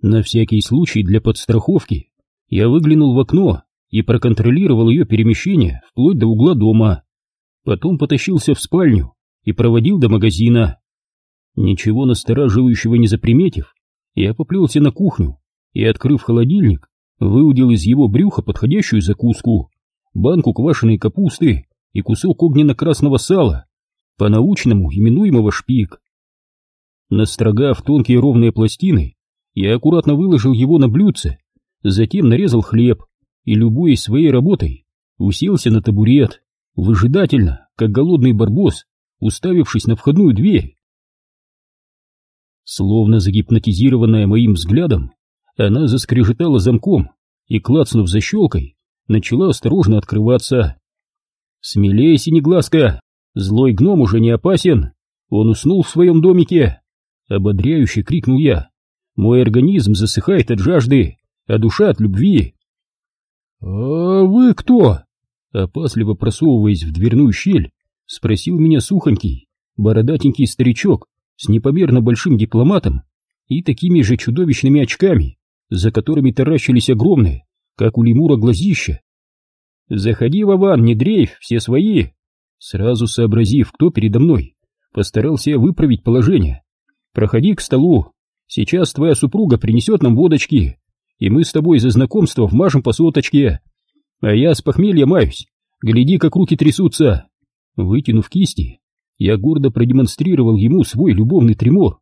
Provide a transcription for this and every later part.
На всякий случай для подстраховки я выглянул в окно и проконтролировал ее перемещение вплоть до угла дома. Потом потащился в спальню и проводил до магазина. Ничего настораживающего не заприметив, я поплелся на кухню и, открыв холодильник, выудил из его брюха подходящую закуску, банку квашеной капусты и кусок огненно-красного сала, по-научному именуемого шпик. Настрогав тонкие ровные пластины, я аккуратно выложил его на блюдце, затем нарезал хлеб и, любуясь своей работой, уселся на табурет, выжидательно, как голодный барбос, уставившись на входную дверь. Словно загипнотизированная моим взглядом, она заскрежетала замком и, клацнув защелкой, начала осторожно открываться. «Смелее, синеглазка! Злой гном уже не опасен! Он уснул в своем домике!» Ободряюще крикнул я. «Мой организм засыхает от жажды, а душа от любви!» «А вы кто?» Опасливо просовываясь в дверную щель, спросил меня сухонький, бородатенький старичок с непомерно большим дипломатом и такими же чудовищными очками, за которыми таращились огромные, как у лемура глазища. «Заходи, Вован, не дрейф, все свои!» Сразу сообразив, кто передо мной, постарался выправить положение. «Проходи к столу, сейчас твоя супруга принесет нам водочки, и мы с тобой за знакомство вмажем по соточке, а я с похмелья маюсь, гляди, как руки трясутся!» Вытянув кисти, я гордо продемонстрировал ему свой любовный тремор.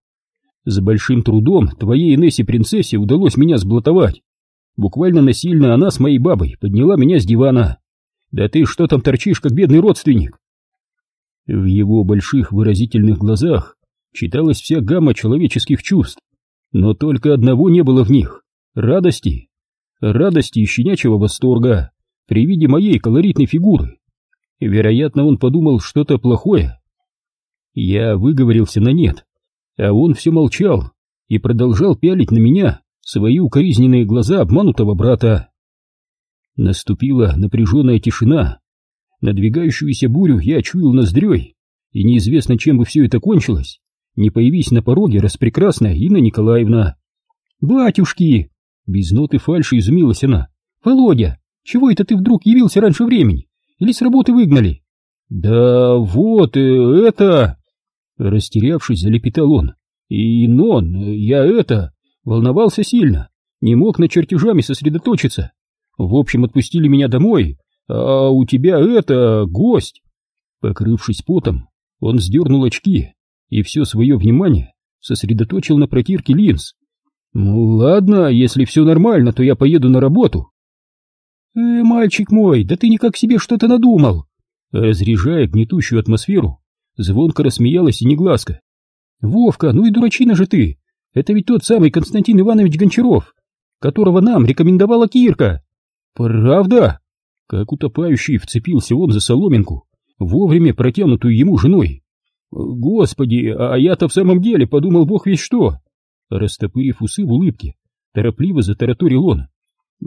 С большим трудом твоей Инессе-принцессе удалось меня сблатовать. Буквально насильно она с моей бабой подняла меня с дивана. Да ты что там торчишь, как бедный родственник? В его больших выразительных глазах читалась вся гамма человеческих чувств, но только одного не было в них — радости. Радости и щенячьего восторга при виде моей колоритной фигуры. Вероятно, он подумал что-то плохое, я выговорился на «нет», а он все молчал и продолжал пялить на меня свои укоризненные глаза обманутого брата. Наступила напряженная тишина. Надвигающуюся бурю я чуял ноздрёй, и неизвестно, чем бы все это кончилось. Не появись на пороге распрекрасная Инна Николаевна. «Батюшки!» — без ноты фальши изумилась она. «Володя, чего это ты вдруг явился раньше времени? Или с работы выгнали?» «Да вот, э, это...» Растерявшись, залепетал он. «И, Нон, я это... волновался сильно, не мог над чертежами сосредоточиться. В общем, отпустили меня домой, а у тебя это... гость!» Покрывшись потом, он сдернул очки и все свое внимание сосредоточил на протирке линз. «Ну ладно, если все нормально, то я поеду на работу». «Э, мальчик мой, да ты никак себе что-то надумал!» Разряжая гнетущую атмосферу, Звонко рассмеялась Синеглазка. «Вовка, ну и дурачина же ты! Это ведь тот самый Константин Иванович Гончаров, которого нам рекомендовала Кирка!» «Правда?» Как утопающий вцепился он за соломинку, вовремя протянутую ему женой. «Господи, а я-то в самом деле подумал бог весь что!» Растопырив усы в улыбке, торопливо затараторил он.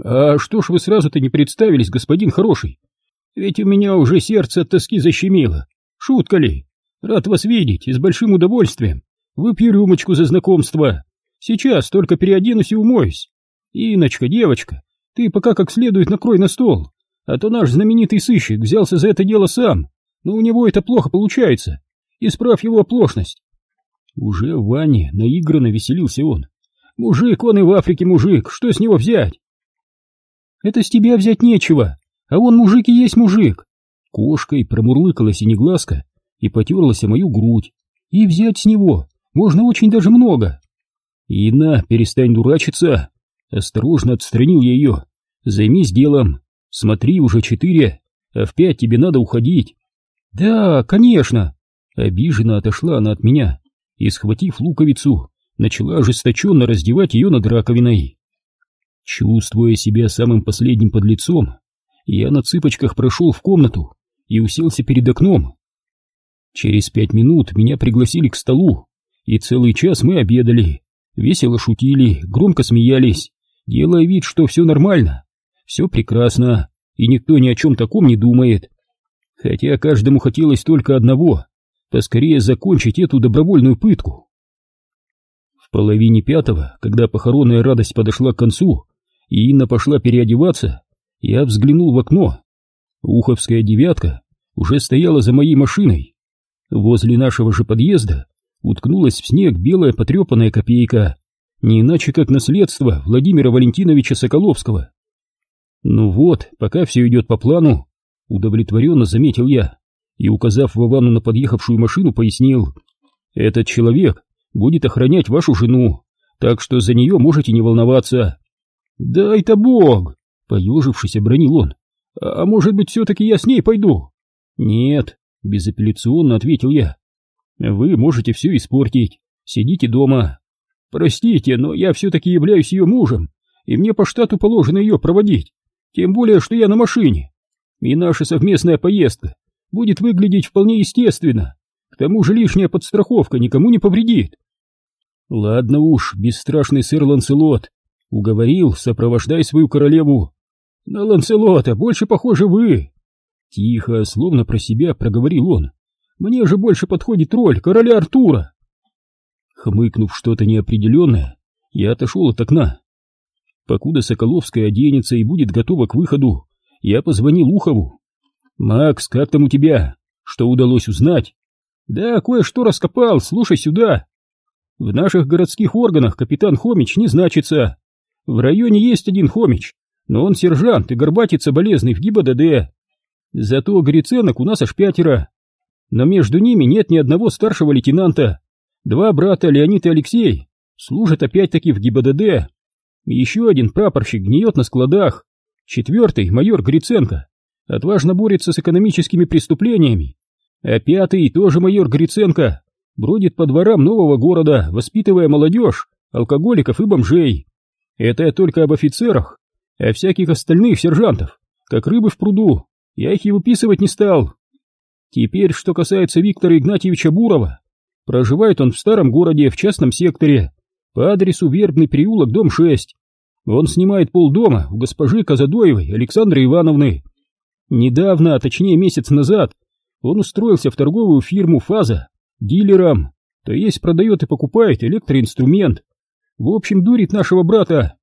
«А что ж вы сразу-то не представились, господин хороший? Ведь у меня уже сердце от тоски защемило. Шутка ли? Рад вас видеть и с большим удовольствием. Выпью рюмочку за знакомство. Сейчас только переоденусь и умоюсь. Иночка, девочка, ты пока как следует накрой на стол, а то наш знаменитый сыщик взялся за это дело сам, но у него это плохо получается. Исправь его оплошность. Уже в ванне наигранно веселился он. Мужик, он и в Африке мужик, что с него взять? Это с тебя взять нечего, а он мужик и есть мужик. Кошкой промурлыкала синеглазка и потерлась о мою грудь. И взять с него можно очень даже много. Инна, перестань дурачиться. Осторожно отстранил я ее. Займись делом. Смотри, уже четыре, а в пять тебе надо уходить. Да, конечно. Обиженно отошла она от меня и, схватив луковицу, начала ожесточенно раздевать ее над раковиной. Чувствуя себя самым последним подлецом, я на цыпочках прошел в комнату и уселся перед окном. Через пять минут меня пригласили к столу, и целый час мы обедали, весело шутили, громко смеялись, делая вид, что все нормально, все прекрасно, и никто ни о чем таком не думает. Хотя каждому хотелось только одного — поскорее закончить эту добровольную пытку. В половине пятого, когда похоронная радость подошла к концу, и Инна пошла переодеваться, я взглянул в окно. Уховская девятка уже стояла за моей машиной. Возле нашего же подъезда уткнулась в снег белая потрепанная копейка, не иначе как наследство Владимира Валентиновича Соколовского. Ну вот, пока все идет по плану, удовлетворенно заметил я и, указав Вовану на подъехавшую машину, пояснил. Этот человек будет охранять вашу жену, так что за нее можете не волноваться. Дай-то бог, поежившись, обронил он. А может быть, все-таки я с ней пойду? Нет, безапелляционно ответил я. Вы можете все испортить. Сидите дома. Простите, но я все-таки являюсь ее мужем, и мне по штату положено ее проводить. Тем более, что я на машине. И наша совместная поездка будет выглядеть вполне естественно. К тому же лишняя подстраховка никому не повредит. Ладно уж, бесстрашный сэр Ланселот, уговорил, сопровождай свою королеву. На Ланселота больше похоже вы. Тихо, словно про себя проговорил он. Мне же больше подходит роль короля Артура. Хмыкнув что-то неопределенное, я отошел от окна. Покуда Соколовская оденется и будет готова к выходу, я позвонил Ухову. «Макс, как там у тебя? Что удалось узнать?» «Да, кое-что раскопал, слушай сюда. В наших городских органах капитан Хомич не значится. В районе есть один Хомич, но он сержант и горбатится болезный в ГИБДД. Зато гриценок у нас аж пятеро. Но между ними нет ни одного старшего лейтенанта. Два брата, Леонид и Алексей, служат опять-таки в ГИБДД. Еще один прапорщик гниет на складах. Четвертый, майор Гриценко, отважно борется с экономическими преступлениями. А пятый, тоже майор Гриценко, бродит по дворам нового города, воспитывая молодежь, алкоголиков и бомжей. Это я только об офицерах, а всяких остальных сержантов, как рыбы в пруду, я их и выписывать не стал. Теперь, что касается Виктора Игнатьевича Бурова, проживает он в старом городе в частном секторе, по адресу Вербный переулок, дом 6. Он снимает полдома у госпожи Казадоевой Александры Ивановны. Недавно, а точнее месяц назад, он устроился в торговую фирму «Фаза» дилером, то есть продает и покупает электроинструмент. В общем, дурит нашего брата.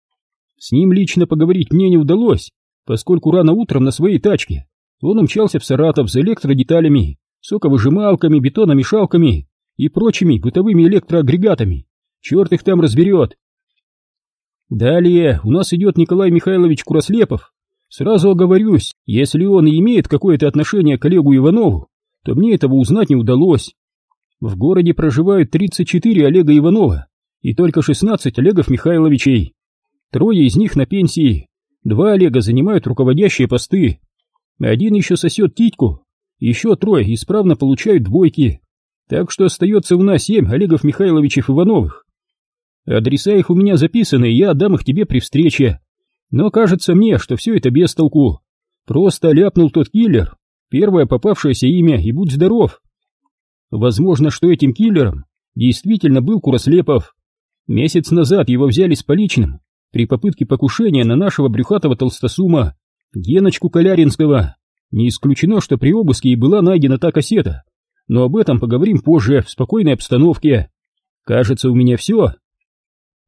С ним лично поговорить мне не удалось, поскольку рано утром на своей тачке он умчался в Саратов за электродеталями, соковыжималками, бетономешалками и прочими бытовыми электроагрегатами. Черт их там разберет. Далее у нас идет Николай Михайлович Курослепов. Сразу оговорюсь, если он и имеет какое-то отношение к коллегу Иванову, то мне этого узнать не удалось. В городе проживают 34 Олега Иванова и только 16 Олегов Михайловичей. Трое из них на пенсии, два Олега занимают руководящие посты. Один еще сосет титьку, еще трое исправно получают двойки. Так что остается у нас семь Олегов Михайловичев Ивановых. Адреса их у меня записаны, я отдам их тебе при встрече. Но кажется мне, что все это без толку. Просто ляпнул тот киллер, первое попавшееся имя, и будь здоров. Возможно, что этим киллером действительно был Курослепов. Месяц назад его взяли с поличным при попытке покушения на нашего брюхатого толстосума, Геночку Коляринского. Не исключено, что при обыске и была найдена та кассета, но об этом поговорим позже, в спокойной обстановке. Кажется, у меня все.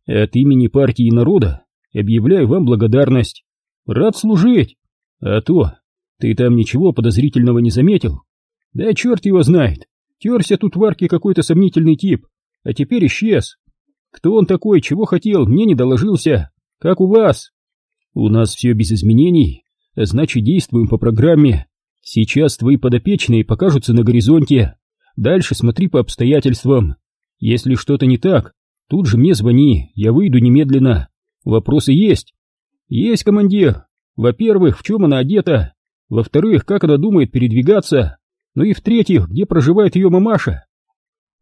От имени партии народа объявляю вам благодарность. Рад служить. А то, ты там ничего подозрительного не заметил? Да черт его знает. Терся тут в арке какой-то сомнительный тип, а теперь исчез. Кто он такой, чего хотел, мне не доложился. Как у вас? У нас все без изменений, значит действуем по программе. Сейчас твои подопечные покажутся на горизонте. Дальше смотри по обстоятельствам. Если что-то не так, тут же мне звони, я выйду немедленно. Вопросы есть? Есть, командир. Во-первых, в чем она одета? Во-вторых, как она думает передвигаться? Ну и в-третьих, где проживает ее мамаша?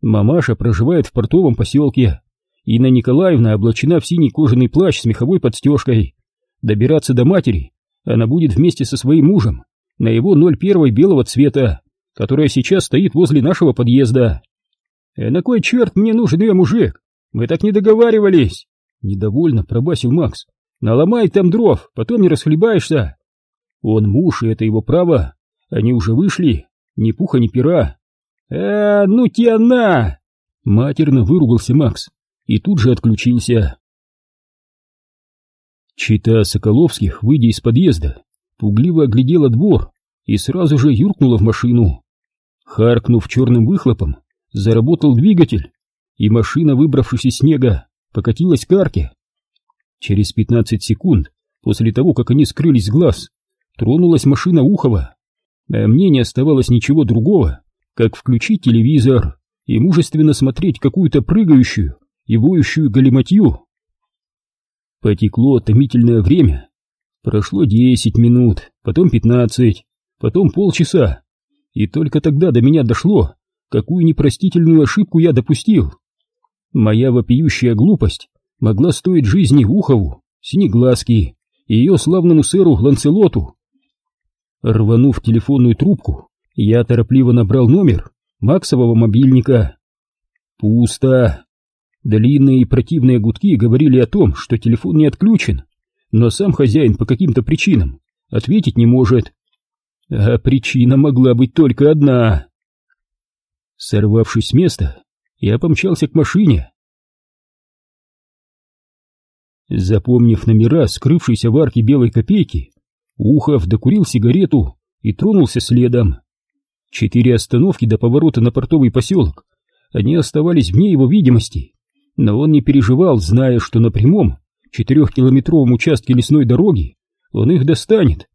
Мамаша проживает в портовом поселке. Инна Николаевна облачена в синий кожаный плащ с меховой подстежкой. Добираться до матери она будет вместе со своим мужем на его 01 белого цвета, которая сейчас стоит возле нашего подъезда. «Э, на кой черт мне нужен ее мужик? Мы так не договаривались!» Недовольно пробасил Макс. «Наломай там дров, потом не расхлебаешься!» Он муж, и это его право. Они уже вышли, ни пуха, ни пера. «А, ну тяна!» Матерно выругался Макс. и тут же отключился. Чита Соколовских, выйдя из подъезда, пугливо оглядела двор и сразу же юркнула в машину. Харкнув черным выхлопом, заработал двигатель, и машина, выбравшись из снега, покатилась к арке. Через пятнадцать секунд после того, как они скрылись с глаз, тронулась машина Ухова, а мне не оставалось ничего другого, как включить телевизор и мужественно смотреть какую-то прыгающую и воющую галиматью. Потекло томительное время. Прошло десять минут, потом пятнадцать, потом полчаса, и только тогда до меня дошло, какую непростительную ошибку я допустил. Моя вопиющая глупость могла стоить жизни Ухову, Синеглазки и ее славному сэру Ланцелоту. Рванув телефонную трубку, я торопливо набрал номер Максового мобильника. Пусто. Длинные и противные гудки говорили о том, что телефон не отключен, но сам хозяин по каким-то причинам ответить не может. А причина могла быть только одна. Сорвавшись с места, я помчался к машине. Запомнив номера, скрывшейся в арке белой копейки, Ухов докурил сигарету и тронулся следом. Четыре остановки до поворота на портовый поселок. Они оставались вне его видимости, но он не переживал, зная, что на прямом, четырехкилометровом участке лесной дороги он их достанет.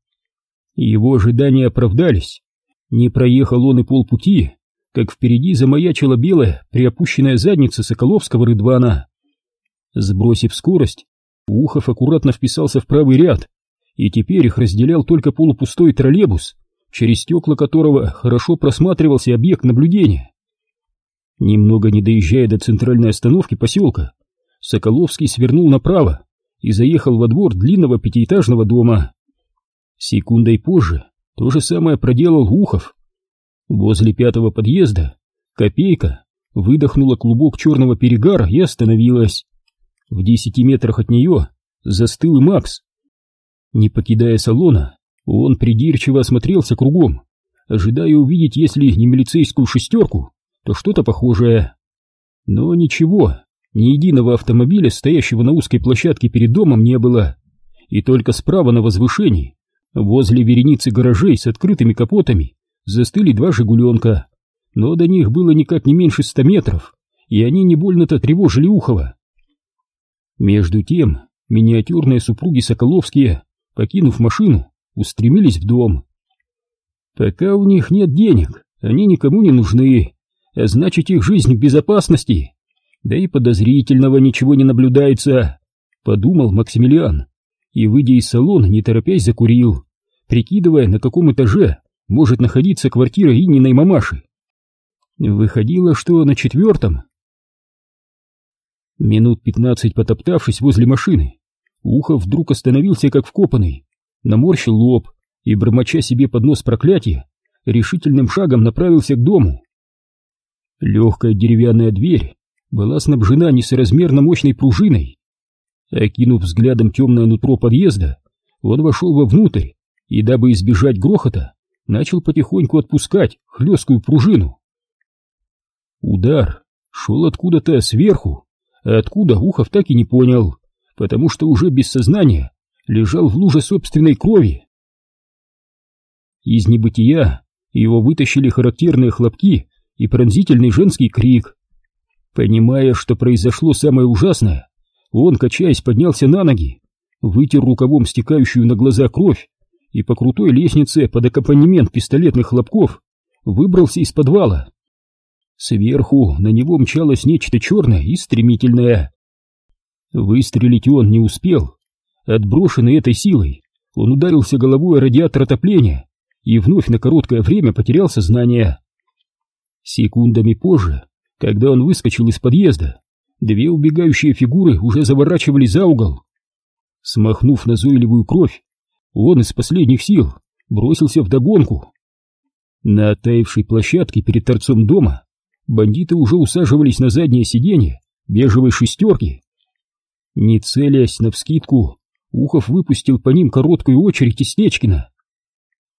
Его ожидания оправдались. Не проехал он и полпути, как впереди замаячила белая, приопущенная задница Соколовского Рыдвана. Сбросив скорость, Ухов аккуратно вписался в правый ряд, и теперь их разделял только полупустой троллейбус, через стекла которого хорошо просматривался объект наблюдения. Немного не доезжая до центральной остановки поселка, Соколовский свернул направо и заехал во двор длинного пятиэтажного дома. Секундой позже то же самое проделал Ухов. Возле пятого подъезда копейка выдохнула клубок черного перегара и остановилась. В десяти метрах от нее застыл и Макс. Не покидая салона, он придирчиво осмотрелся кругом, ожидая увидеть, если не милицейскую шестерку, то что-то похожее. Но ничего, ни единого автомобиля, стоящего на узкой площадке перед домом, не было. И только справа на возвышении, возле вереницы гаражей с открытыми капотами, застыли два «Жигуленка». Но до них было никак не меньше ста метров, и они не больно-то тревожили Ухова. Между тем, миниатюрные супруги Соколовские, покинув машину, устремились в дом. Пока у них нет денег, они никому не нужны, а значит их жизнь в безопасности. Да и подозрительного ничего не наблюдается, подумал Максимилиан, и, выйдя из салона, не торопясь закурил, прикидывая, на каком этаже может находиться квартира Ининой мамаши. Выходило, что на четвертом. Минут пятнадцать потоптавшись возле машины, Ухов вдруг остановился как вкопанный, наморщил лоб и, бормоча себе под нос проклятия, решительным шагом направился к дому. Легкая деревянная дверь была снабжена несоразмерно мощной пружиной. Окинув взглядом темное нутро подъезда, он вошел вовнутрь и, дабы избежать грохота, начал потихоньку отпускать хлесткую пружину. Удар шел откуда-то сверху, а откуда Ухов так и не понял, потому что уже без сознания лежал в луже собственной крови. Из небытия его вытащили характерные хлопки и пронзительный женский крик. Понимая, что произошло самое ужасное, он, качаясь, поднялся на ноги, вытер рукавом стекающую на глаза кровь и по крутой лестнице под аккомпанемент пистолетных хлопков выбрался из подвала. Сверху на него мчалось нечто черное и стремительное. Выстрелить он не успел. Отброшенный этой силой, он ударился головой о радиатор отопления и вновь на короткое время потерял сознание. Секундами позже, когда он выскочил из подъезда, две убегающие фигуры уже заворачивали за угол. Смахнув назойливую кровь, он из последних сил бросился в догонку. На оттаившей площадке перед торцом дома бандиты уже усаживались на заднее сиденье бежевой шестерки. Не целясь навскидку, Ухов выпустил по ним короткую очередь из Стечкина.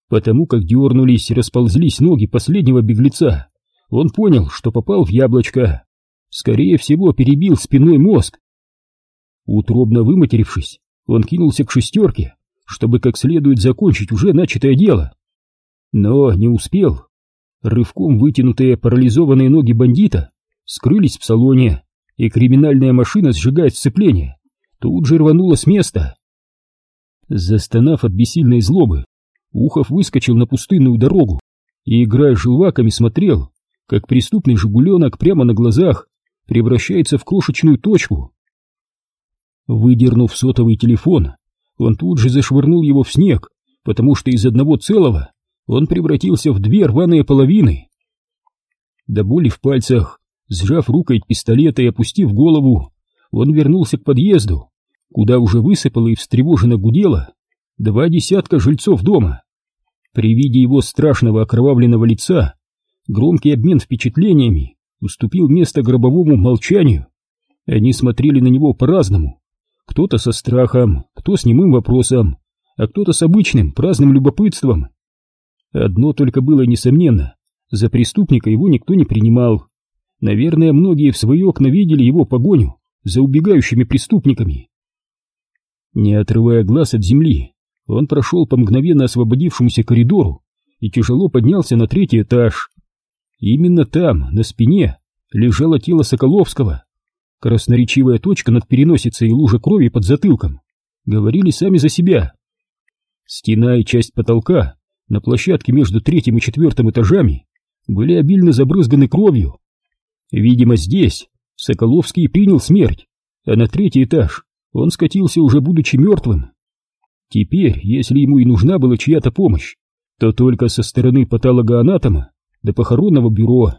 Потому как дернулись и расползлись ноги последнего беглеца, он понял, что попал в яблочко. скорее всего, перебил спинной мозг. Утробно выматерившись, он кинулся к шестерке, чтобы как следует закончить уже начатое дело. Но не успел. Рывком вытянутые парализованные ноги бандита скрылись в салоне, и криминальная машина, сжигая сцепление, тут же рванула с места. Застонав от бессильной злобы, Ухов выскочил на пустынную дорогу и, играя желваками, смотрел, как преступный жигуленок прямо на глазах превращается в крошечную точку. Выдернув сотовый телефон, он тут же зашвырнул его в снег, потому что из одного целого он превратился в две рваные половины. До боли в пальцах, сжав рукой пистолета и опустив голову, он вернулся к подъезду, куда уже высыпало и встревоженно гудело два десятка жильцов дома. При виде его страшного окровавленного лица громкий обмен впечатлениями уступил место гробовому молчанию. Они смотрели на него по-разному. Кто-то со страхом, кто с немым вопросом, а кто-то с обычным праздным любопытством. Одно только было несомненно, за преступника его никто не принимал. Наверное, многие в свои окна видели его погоню за убегающими преступниками. Не отрывая глаз от земли, он прошел по мгновенно освободившемуся коридору и тяжело поднялся на третий этаж. Именно там, на спине, лежало тело Соколовского. Красноречивая точка над переносицей и лужа крови под затылком говорили сами за себя. Стена и часть потолка на площадке между третьим и четвертым этажами были обильно забрызганы кровью. Видимо, здесь Соколовский принял смерть, а на третий этаж он скатился уже будучи мертвым. Теперь, если ему и нужна была чья-то помощь, то только со стороны патологоанатома до похоронного бюро.